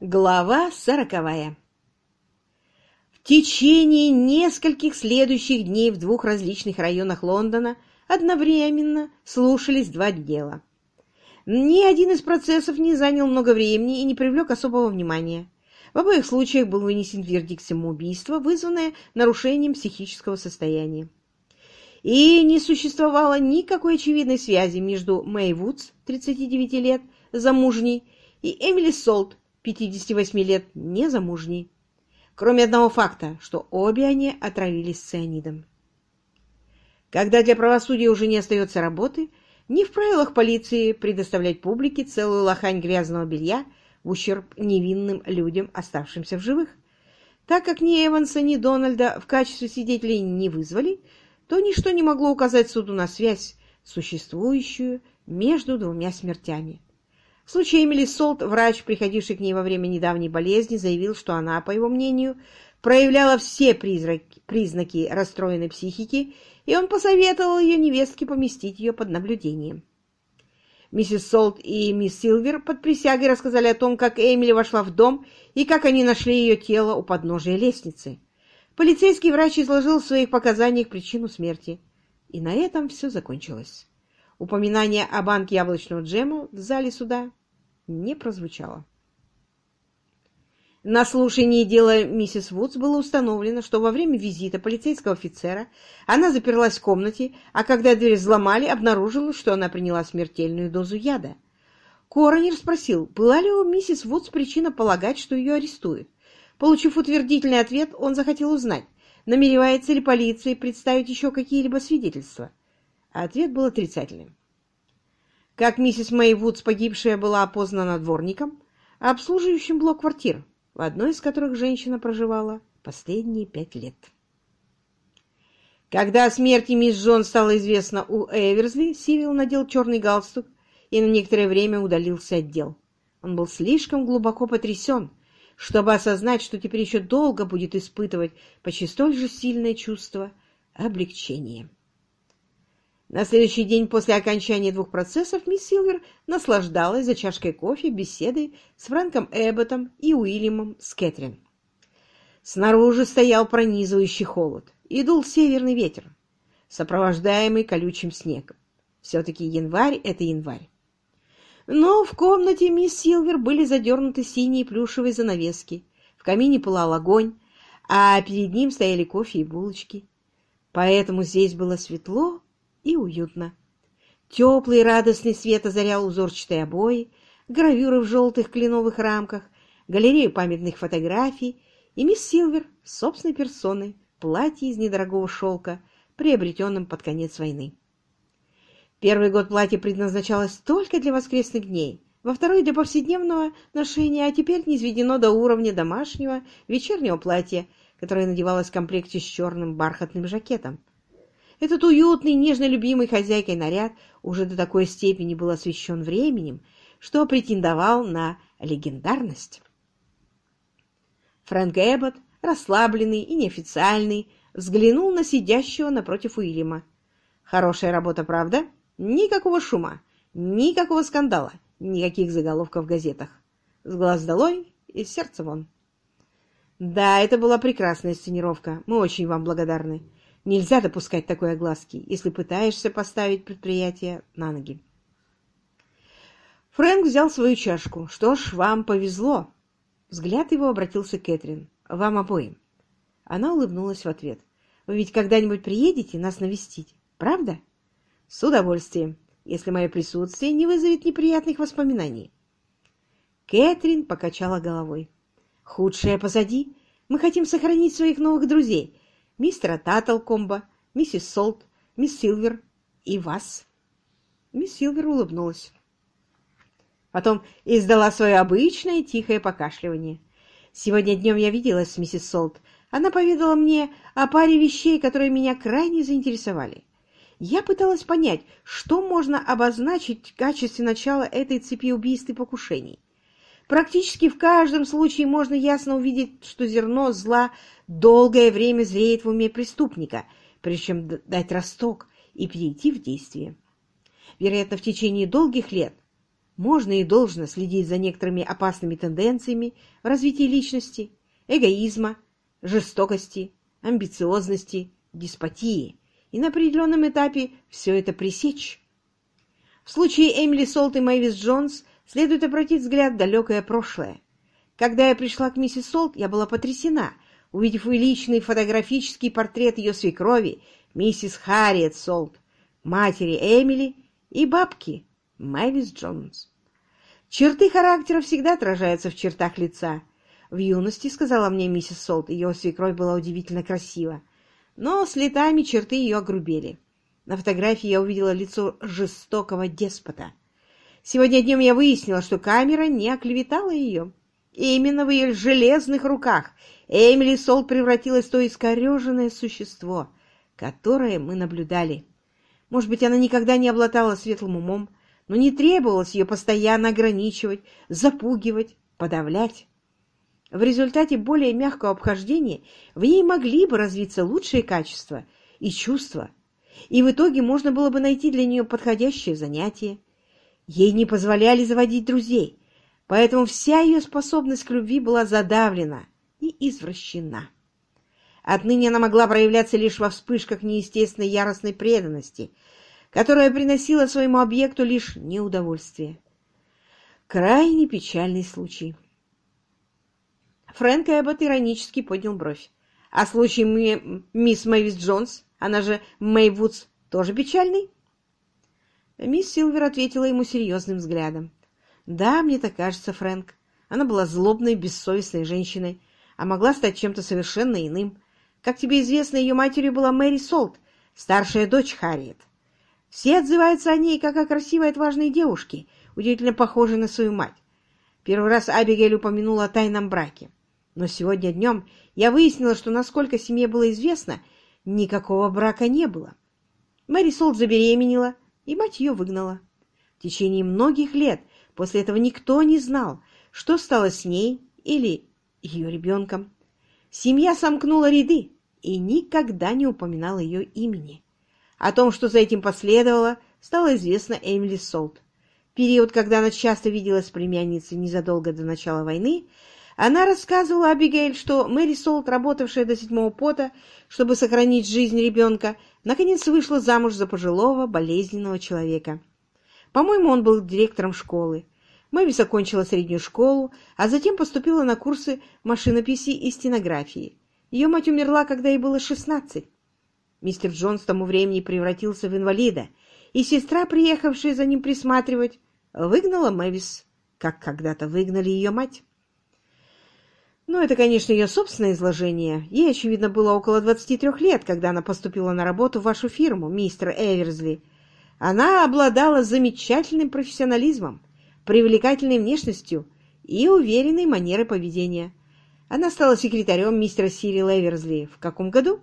Глава сороковая В течение нескольких следующих дней в двух различных районах Лондона одновременно слушались два дела. Ни один из процессов не занял много времени и не привлек особого внимания. В обоих случаях был вынесен вердикт самоубийства, вызванное нарушением психического состояния. И не существовало никакой очевидной связи между Мэй Вудс, 39 лет, замужней, и Эмили Солт, 58 лет, незамужней. Кроме одного факта, что обе они отравились цианидом. Когда для правосудия уже не остается работы, не в правилах полиции предоставлять публике целую лохань грязного белья в ущерб невинным людям, оставшимся в живых. Так как ни Эванса, ни Дональда в качестве свидетелей не вызвали, то ничто не могло указать суду на связь, существующую между двумя смертями. В случае Эмили Солт врач, приходивший к ней во время недавней болезни, заявил, что она, по его мнению, проявляла все призраки, признаки расстроенной психики, и он посоветовал ее невестке поместить ее под наблюдением. Миссис Солт и мисс Силвер под присягой рассказали о том, как Эмили вошла в дом и как они нашли ее тело у подножия лестницы. Полицейский врач изложил в своих показаниях причину смерти. И на этом все закончилось. Упоминание о банке яблочного джема в зале суда не прозвучало. На слушании дела миссис Вудс было установлено, что во время визита полицейского офицера она заперлась в комнате, а когда дверь взломали, обнаружилось, что она приняла смертельную дозу яда. Коронер спросил, была ли у миссис Вудс причина полагать, что ее арестуют. Получив утвердительный ответ, он захотел узнать, намеревается ли полиция представить еще какие-либо свидетельства. А ответ был отрицательным. Как миссис Мэй Вудс, погибшая, была опознана дворником, обслуживающим блок квартир, в одной из которых женщина проживала последние пять лет. Когда о смерти мисс Джон стало известно у Эверсли, Сивил надел черный галстук и на некоторое время удалился от дел. Он был слишком глубоко потрясен, чтобы осознать, что теперь еще долго будет испытывать почти столь же сильное чувство облегчения. На следующий день после окончания двух процессов мисс Силвер наслаждалась за чашкой кофе беседой с Фрэнком Эбботом и Уильямом с. Снаружи стоял пронизывающий холод и дул северный ветер, сопровождаемый колючим снегом. Все-таки январь — это январь. Но в комнате мисс Силвер были задернуты синие плюшевые занавески, в камине пылал огонь, а перед ним стояли кофе и булочки. Поэтому здесь было светло и уютно. Теплый радостный свет озарял узорчатые обои, гравюры в желтых кленовых рамках, галерею памятных фотографий и мисс Силвер собственной персоной платье из недорогого шелка, приобретенном под конец войны. Первый год платье предназначалось только для воскресных дней, во второй для повседневного ношения, а теперь низведено до уровня домашнего вечернего платья, которое надевалось в комплекте с черным бархатным жакетом. Этот уютный, нежно любимый хозяйкой наряд уже до такой степени был освещен временем, что претендовал на легендарность. Фрэнк Эббот, расслабленный и неофициальный, взглянул на сидящего напротив Уильяма. «Хорошая работа, правда? Никакого шума, никакого скандала, никаких заголовков в газетах. С глаз долой и сердца вон». «Да, это была прекрасная сценировка. Мы очень вам благодарны. Нельзя допускать такой огласки, если пытаешься поставить предприятие на ноги. Фрэнк взял свою чашку. «Что ж, вам повезло!» Взгляд его обратился к Кэтрин. «Вам обоим». Она улыбнулась в ответ. «Вы ведь когда-нибудь приедете нас навестить, правда?» «С удовольствием, если мое присутствие не вызовет неприятных воспоминаний». Кэтрин покачала головой. «Худшее позади. Мы хотим сохранить своих новых друзей, мистера Таттлкомба, миссис Солт, мисс Силвер и вас. Мисс Силвер улыбнулась. Потом издала свое обычное тихое покашливание. Сегодня днем я виделась с миссис Солт. Она поведала мне о паре вещей, которые меня крайне заинтересовали. Я пыталась понять, что можно обозначить в качестве начала этой цепи убийств и покушений. Практически в каждом случае можно ясно увидеть, что зерно зла долгое время зреет в уме преступника, прежде чем дать росток и перейти в действие. Вероятно, в течение долгих лет можно и должно следить за некоторыми опасными тенденциями в развитии личности, эгоизма, жестокости, амбициозности, деспотии, и на определенном этапе все это пресечь. В случае Эмили Солт и Мэйвис Джонс следует обратить взгляд в далекое прошлое. Когда я пришла к миссис Солт, я была потрясена, увидев личный фотографический портрет ее свекрови, миссис Харриет Солт, матери Эмили и бабки Мэвис Джонс. Черты характера всегда отражаются в чертах лица. В юности, сказала мне миссис Солт, ее свекровь была удивительно красива, но с летами черты ее огрубели. На фотографии я увидела лицо жестокого деспота. Сегодня днем я выяснила, что камера не оклеветала ее. И именно в ее железных руках Эмили Сол превратилась в то искореженное существо, которое мы наблюдали. Может быть, она никогда не обладала светлым умом, но не требовалось ее постоянно ограничивать, запугивать, подавлять. В результате более мягкого обхождения в ней могли бы развиться лучшие качества и чувства, и в итоге можно было бы найти для нее подходящее занятие. Ей не позволяли заводить друзей, поэтому вся ее способность к любви была задавлена и извращена. Отныне она могла проявляться лишь во вспышках неестественной яростной преданности, которая приносила своему объекту лишь неудовольствие. Крайне печальный случай. Фрэнк Эббот иронически поднял бровь. А случай мисс Мэвис Джонс она же Мэй Вудс тоже печальный?» Мисс Силвер ответила ему серьезным взглядом. «Да, мне так кажется, Фрэнк. Она была злобной, бессовестной женщиной, а могла стать чем-то совершенно иным. Как тебе известно, ее матерью была Мэри Солт, старшая дочь Харриет. Все отзываются о ней как о красивой отважной девушке, удивительно похожей на свою мать. Первый раз Абигейль упомянула о тайном браке. Но сегодня днем я выяснила, что, насколько семье было известно, Никакого брака не было. Мэри Солт забеременела, и мать ее выгнала. В течение многих лет после этого никто не знал, что стало с ней или ее ребенком. Семья сомкнула ряды и никогда не упоминала ее имени. О том, что за этим последовало, стало известно Эмили Солт. период, когда она часто виделась с племянницей незадолго до начала войны, она рассказывала Абигейль, что Мэри Солт, работавшая до седьмого пота, чтобы сохранить жизнь ребенка, наконец вышла замуж за пожилого, болезненного человека. По-моему, он был директором школы. Мэвис окончила среднюю школу, а затем поступила на курсы машинописи и стенографии. Ее мать умерла, когда ей было шестнадцать. Мистер Джонс тому времени превратился в инвалида, и сестра, приехавшая за ним присматривать, выгнала Мэвис, как когда-то выгнали ее мать. Ну, это, конечно, ее собственное изложение. Ей, очевидно, было около 23 лет, когда она поступила на работу в вашу фирму, мистер Эверсли. Она обладала замечательным профессионализмом, привлекательной внешностью и уверенной манерой поведения. Она стала секретарем мистера Сирила Эверсли. В каком году?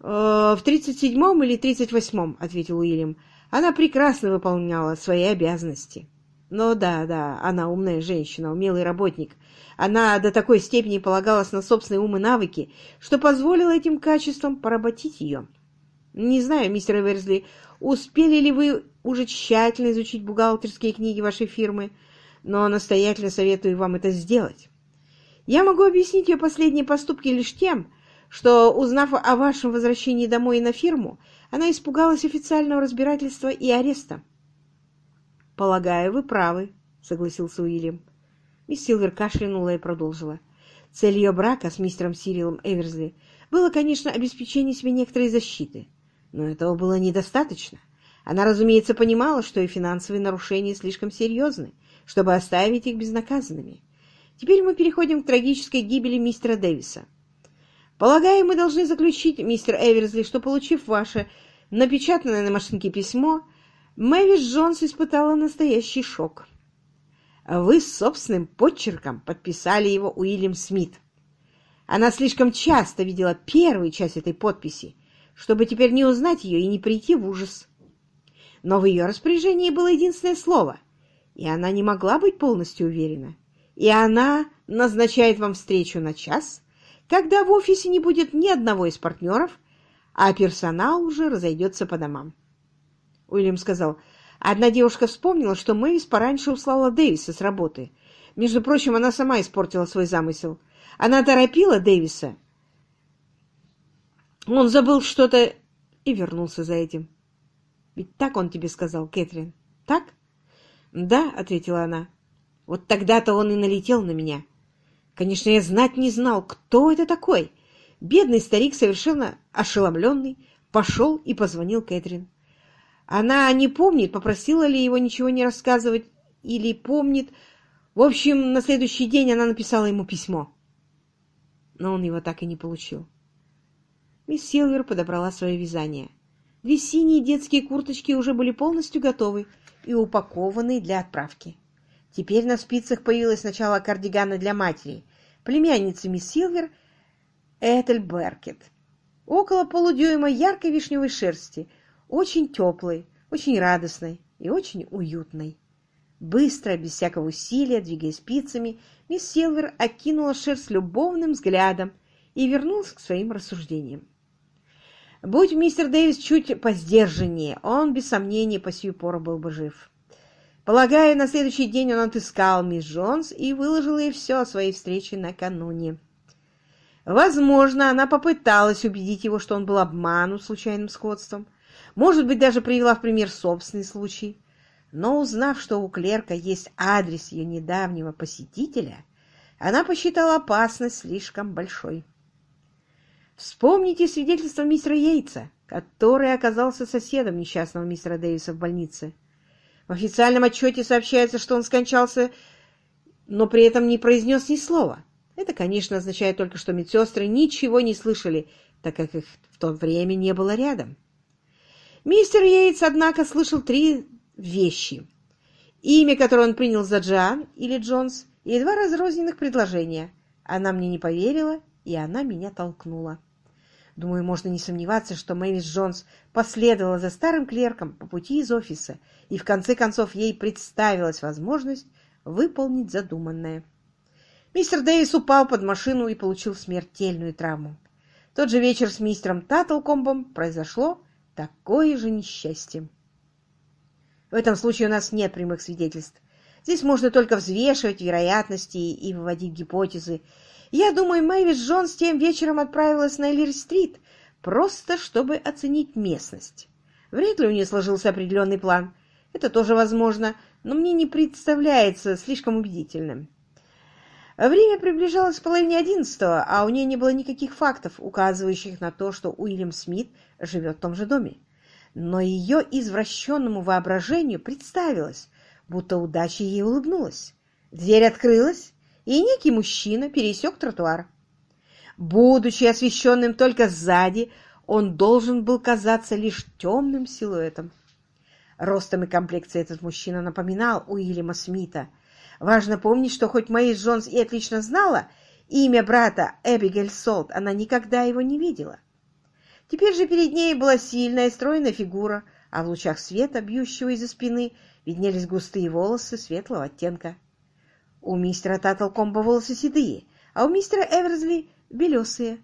«Э, «В 37-м или 38-м», — ответил Уильям. «Она прекрасно выполняла свои обязанности». «Но да, да, она умная женщина, умелый работник». Она до такой степени полагалась на собственные ум и навыки, что позволила этим качествам поработить ее. Не знаю, мистер Эверсли, успели ли вы уже тщательно изучить бухгалтерские книги вашей фирмы, но настоятельно советую вам это сделать. Я могу объяснить ее последние поступки лишь тем, что, узнав о вашем возвращении домой и на фирму, она испугалась официального разбирательства и ареста. «Полагаю, вы правы», — согласился Уильям. Мисс Силвер кашлянула и продолжила. Цель ее брака с мистером Сирилом Эверсли было, конечно, обеспечение себе некоторой защиты, но этого было недостаточно. Она, разумеется, понимала, что и финансовые нарушения слишком серьезны, чтобы оставить их безнаказанными. Теперь мы переходим к трагической гибели мистера Дэвиса. Полагаю, мы должны заключить, мистер Эверсли, что, получив ваше напечатанное на машинке письмо, Мэвис Джонс испытала настоящий шок. Вы собственным подчерком подписали его Уильям Смит. Она слишком часто видела первую часть этой подписи, чтобы теперь не узнать ее и не прийти в ужас. Но в ее распоряжении было единственное слово, и она не могла быть полностью уверена. И она назначает вам встречу на час, когда в офисе не будет ни одного из партнеров, а персонал уже разойдется по домам. Уильям сказал, Одна девушка вспомнила, что Мэвис пораньше услала Дэвиса с работы. Между прочим, она сама испортила свой замысел. Она торопила Дэвиса. Он забыл что-то и вернулся за этим. Ведь так он тебе сказал, Кэтрин, так? Да, ответила она. Вот тогда-то он и налетел на меня. Конечно, я знать не знал, кто это такой. Бедный старик, совершенно ошеломленный, пошел и позвонил Кэтрин. Она не помнит, попросила ли его ничего не рассказывать, или помнит. В общем, на следующий день она написала ему письмо. Но он его так и не получил. Мисс Силвер подобрала свое вязание. Две синие детские курточки уже были полностью готовы и упакованы для отправки. Теперь на спицах появилось начало кардигана для матери, племянницы мисс Силвер Этель Беркет. Около полудюйма яркой вишневой шерсти, очень теплой, очень радостной и очень уютной. Быстро, без всякого усилия, двигая спицами, мисс Силвер окинула шерсть любовным взглядом и вернулась к своим рассуждениям. Будь мистер Дэвис чуть поздержаннее, он, без сомнения, по сию пору был бы жив. Полагаю, на следующий день он отыскал мисс Джонс и выложил ей все о своей встрече накануне. Возможно, она попыталась убедить его, что он был обманут случайным сходством. Может быть, даже привела в пример собственный случай. Но узнав, что у клерка есть адрес ее недавнего посетителя, она посчитала опасность слишком большой. Вспомните свидетельство мистера Йейтса, который оказался соседом несчастного мистера Дэвиса в больнице. В официальном отчете сообщается, что он скончался, но при этом не произнес ни слова. Это, конечно, означает только, что медсестры ничего не слышали, так как их в то время не было рядом. Мистер Йейтс, однако, слышал три вещи. Имя, которое он принял за Джан или Джонс, и два разрозненных предложения. Она мне не поверила, и она меня толкнула. Думаю, можно не сомневаться, что Мэвис Джонс последовала за старым клерком по пути из офиса, и в конце концов ей представилась возможность выполнить задуманное. Мистер Дэвис упал под машину и получил смертельную травму. Тот же вечер с мистером Таттлкомбом произошло такое же несчастье. В этом случае у нас нет прямых свидетельств. Здесь можно только взвешивать вероятности и выводить гипотезы, я думаю, Мэвис Джонс тем вечером отправилась на Эллир-стрит, просто чтобы оценить местность. Вряд ли у нее сложился определенный план. Это тоже возможно, но мне не представляется слишком убедительным. Время приближалось к половине одиннадцатого, а у нее не было никаких фактов, указывающих на то, что Уильям Смит живет в том же доме. Но ее извращенному воображению представилось, будто удача ей улыбнулась. Дверь открылась, и некий мужчина пересек тротуар. Будучи освещенным только сзади, он должен был казаться лишь темным силуэтом. Ростом и комплекцией этот мужчина напоминал Уильяма Смита. Важно помнить, что хоть Мэйс Джонс и отлично знала имя брата Эбигель Солт, она никогда его не видела. Теперь же перед ней была сильная стройная фигура, а в лучах света, бьющего из-за спины, виднелись густые волосы светлого оттенка. У мистера Таттлкомба волосы седые, а у мистера Эверсли белесые.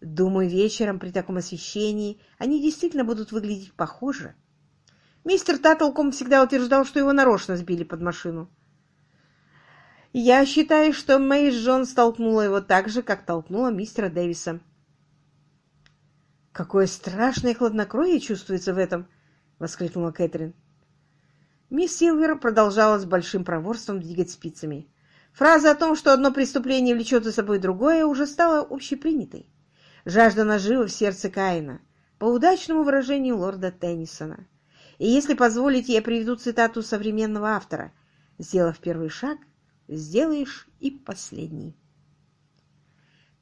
Думаю, вечером при таком освещении они действительно будут выглядеть похоже. Мистер Таттлком всегда утверждал, что его нарочно сбили под машину. Я считаю, что Мэйс Джон столкнула его так же, как толкнула мистера Дэвиса. «Какое страшное хладнокровие чувствуется в этом!» — воскликнула Кэтрин. Мисс Силвер продолжала с большим проворством двигать спицами. Фраза о том, что одно преступление влечет за собой другое, уже стала общепринятой. Жажда нажива в сердце Каина, по удачному выражению лорда Теннисона. И если позволите, я приведу цитату современного автора. «Сделав первый шаг, сделаешь и последний».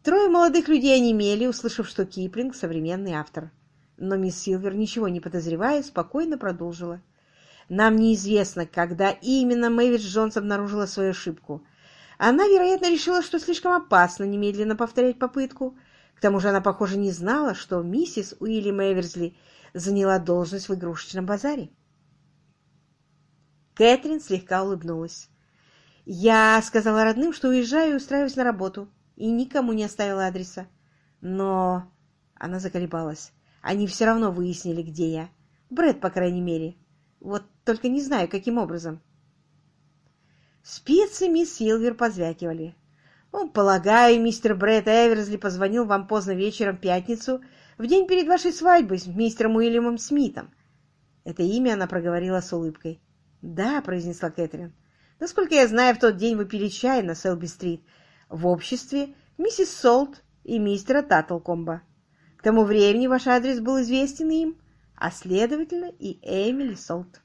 Трое молодых людей онемели, услышав, что Киплинг — современный автор. Но мисс Силвер, ничего не подозревая, спокойно продолжила. Нам неизвестно, когда именно Мэвис Джонс обнаружила свою ошибку. Она, вероятно, решила, что слишком опасно немедленно повторять попытку. К тому же она, похоже, не знала, что миссис Уильям Эверсли заняла должность в игрушечном базаре. Кэтрин слегка улыбнулась. «Я сказала родным, что уезжаю и устраиваюсь на работу, и никому не оставила адреса. Но...» Она заколебалась. «Они все равно выяснили, где я. Брэд, по крайней мере. Вот только не знаю, каким образом. Спицы мисс Силвер позвякивали. Ну, полагаю, мистер Брэд Эверсли позвонил вам поздно вечером в пятницу, в день перед вашей свадьбой с мистером Уильямом Смитом. Это имя она проговорила с улыбкой. «Да», — произнесла Кэтрин. «Насколько я знаю, в тот день вы пили чай на Селби-стрит в обществе миссис Солт и мистера Таттлкомба. К тому времени ваш адрес был известен им, а, следовательно, и Эмили Солт».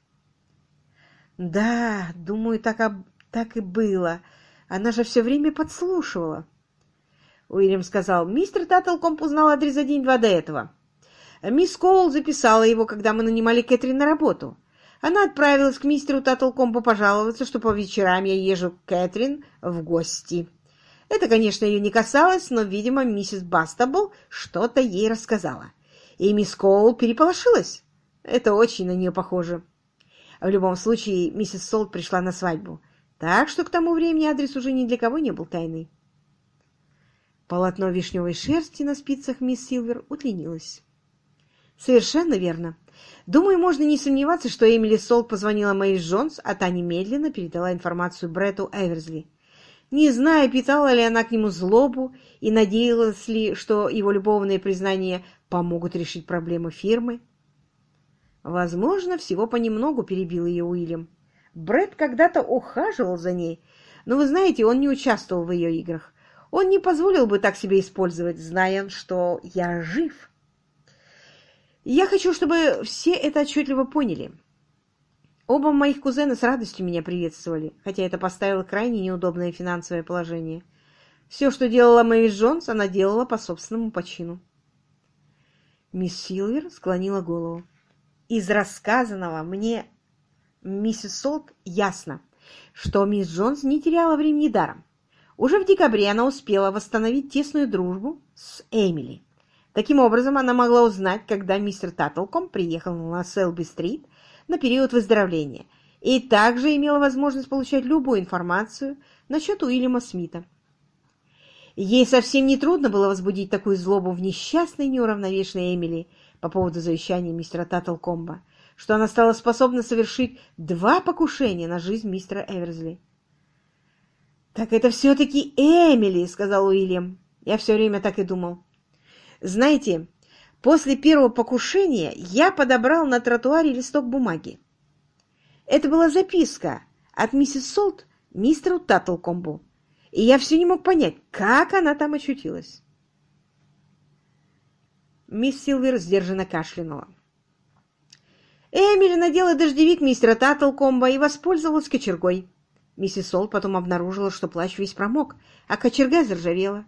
«Да, думаю, так, об... так и было. Она же все время подслушивала». Уильям сказал, «Мистер Таттлкомб узнал адрес за день-два до этого». Мисс Коул записала его, когда мы нанимали Кэтрин на работу. Она отправилась к мистеру Таттлкомбу пожаловаться, что по вечерам я езжу к Кэтрин в гости. Это, конечно, ее не касалось, но, видимо, миссис Бастабл что-то ей рассказала. И мисс Коул переполошилась. Это очень на нее похоже. В любом случае, миссис Солт пришла на свадьбу, так что к тому времени адрес уже ни для кого не был тайной. Полотно вишневой шерсти на спицах мисс Силвер удлинилось. Совершенно верно. Думаю, можно не сомневаться, что Эмили Солт позвонила Мэйс Джонс, а та немедленно передала информацию Бретту Эверсли. Не знаю, питала ли она к нему злобу и надеялась ли, что его любовные признания помогут решить проблемы фирмы. Возможно, всего понемногу перебил ее Уильям. Бретт когда-то ухаживал за ней, но, вы знаете, он не участвовал в ее играх. Он не позволил бы так себя использовать, зная, что я жив. Я хочу, чтобы все это отчетливо поняли. Оба моих кузена с радостью меня приветствовали, хотя это поставило крайне неудобное финансовое положение. Все, что делала Мэвис Джонс, она делала по собственному почину. Мисс Силвер склонила голову. Из рассказанного мне миссис Солт ясно, что мисс Джонс не теряла времени даром. Уже в декабре она успела восстановить тесную дружбу с Эмили. Таким образом, она могла узнать, когда мистер Таттлком приехал на Селби-стрит на период выздоровления, и также имела возможность получать любую информацию насчет Уильяма Смита. Ей совсем не трудно было возбудить такую злобу в несчастной неуравновешенной Эмили по поводу завещания мистера Таттлкомба, что она стала способна совершить два покушения на жизнь мистера Эверсли. «Так это все-таки Эмили», — сказал Уильям. «Я все время так и думал». Знаете, после первого покушения я подобрал на тротуаре листок бумаги. Это была записка от миссис Солт мистеру Таттлкомбу, и я все не мог понять, как она там очутилась. Мисс Силвер сдержанно кашлянула. Эмили надела дождевик мистера Таттлкомба и воспользовалась кочергой. Миссис Солт потом обнаружила, что плащ весь промок, а кочерга заржавела.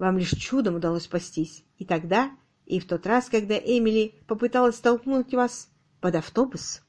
Вам лишь чудом удалось спастись. И тогда, и в тот раз, когда Эмили попыталась столкнуть вас под автобус.